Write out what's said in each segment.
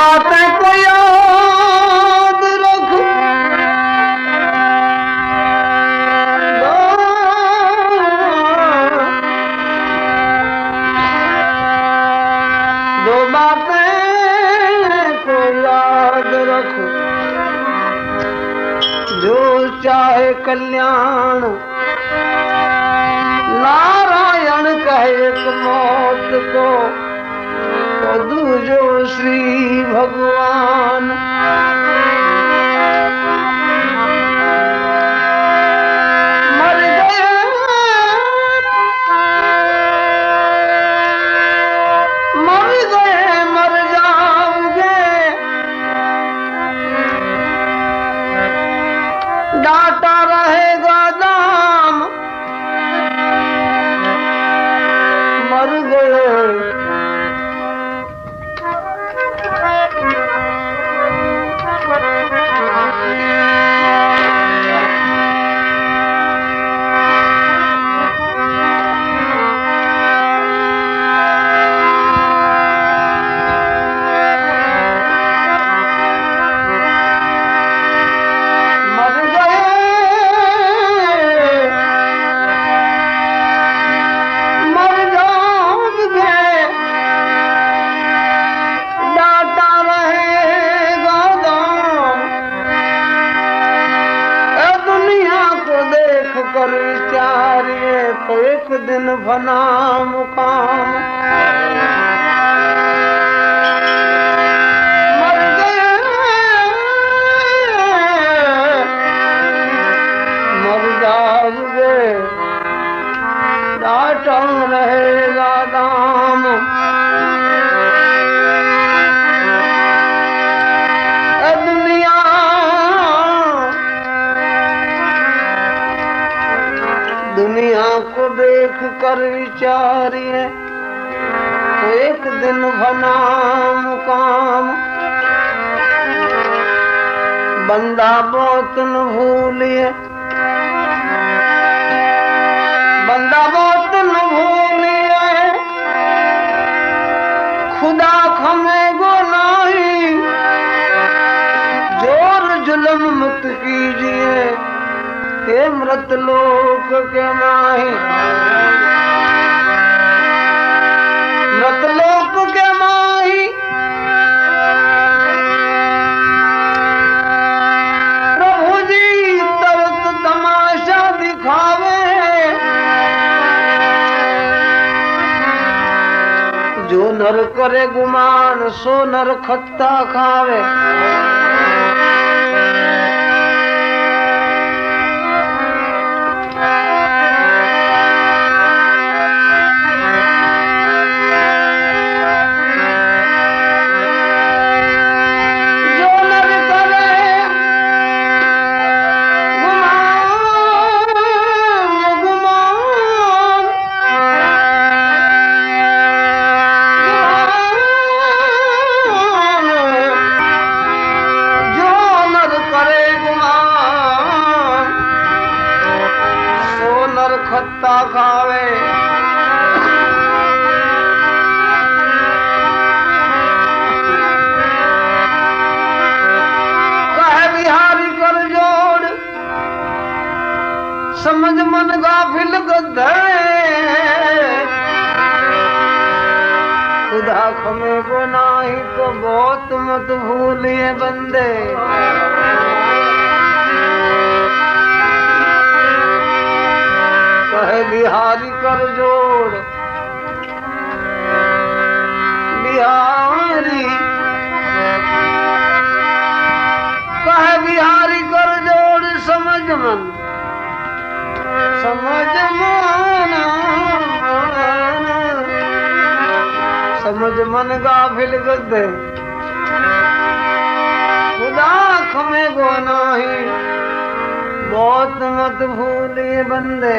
বাদ ਦਾਸ ਦੇ। ਦਾਟਮ ਰਹੇਗਾ ਦਾਮ ਕਰ ਵਿਚਾਰੀਏ ਇੱਕ ਦਿਨ ਬਨਾ ਮੁਕਾਮ। ਬੰਦਾ ਬਹੁਤ ਨੂੰ ਭੂਲੀਏ मृत लोक के माही। मृत लोक के माही। प्रभु जी तरत तमाशा दिखावे जो नर करे गुमान, सो नर खत्ता खावे। मन गाफिल गधे खुदा खमे नाही तो बहुत मत भूलिए बंदे। कहे बिहारी कर जोड़। बिहारी। कहे बिहारी कर जोड़, समझ मन। समझ माना समझ मन गाफिल गद्दे। खुदा खमे गो नाही बहुत मत भूले बंदे।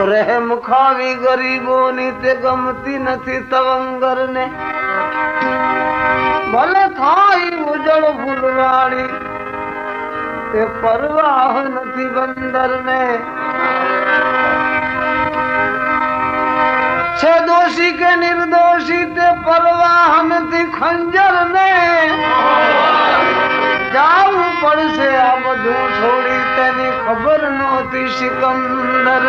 रहे मुखावी गरीबों नीते गमती नथी तवंगर ने ભલે થાય ઉજળ ફૂલવાળી એ પરવાહ નથી બંદર ને છે દોષી કે નિર્દોષી, તે પરવાહ નથી ખંજર ને જાવું પડશે આ બધું છોડી, તેની ખબર નહોતી સિકંદર.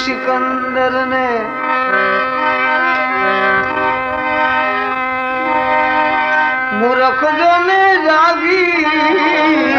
सिकंदर ने मूर्ख जो ने जागी।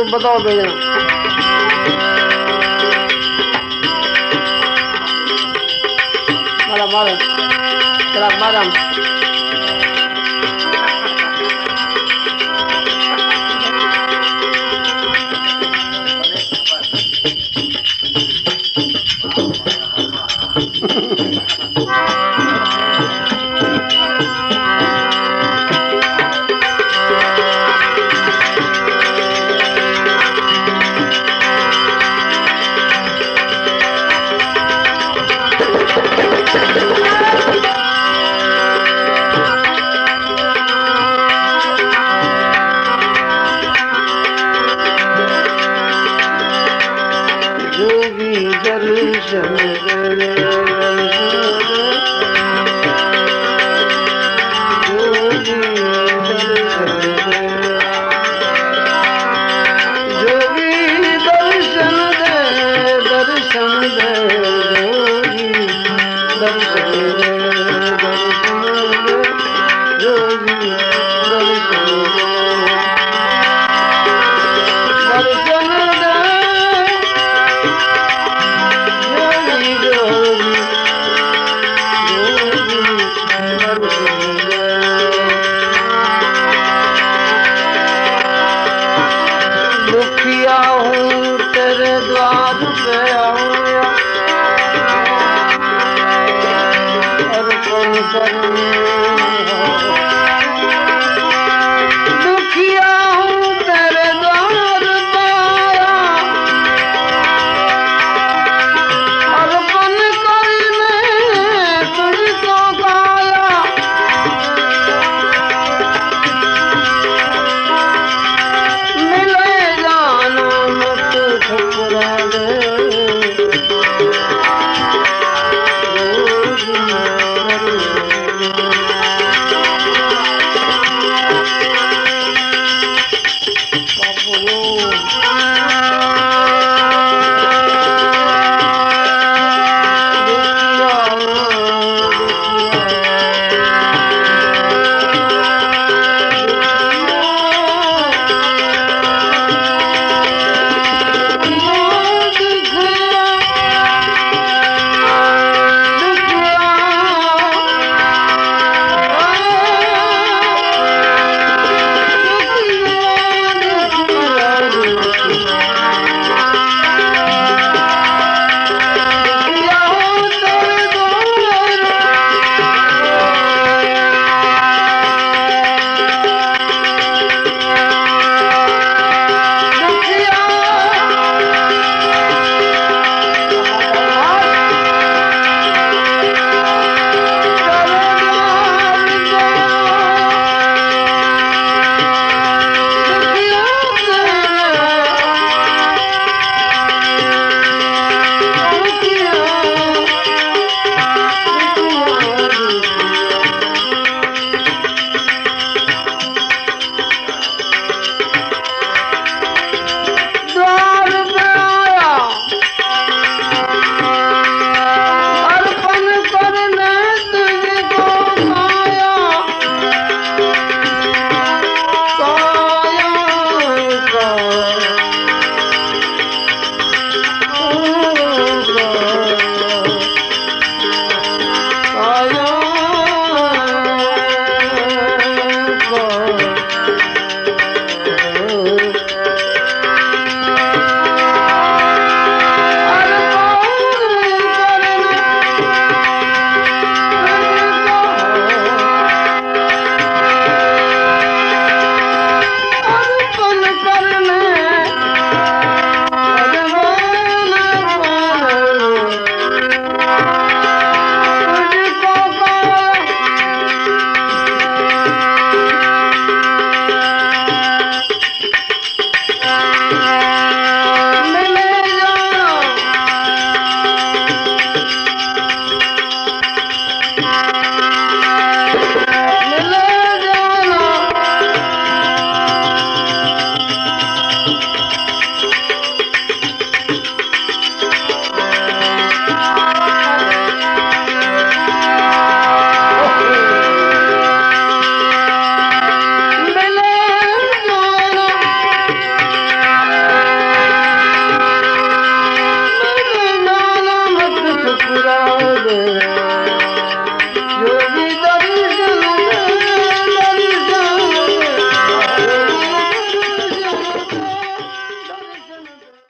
रूप बताओ भैया मारा मारा। चला मारा। Allah'ım ve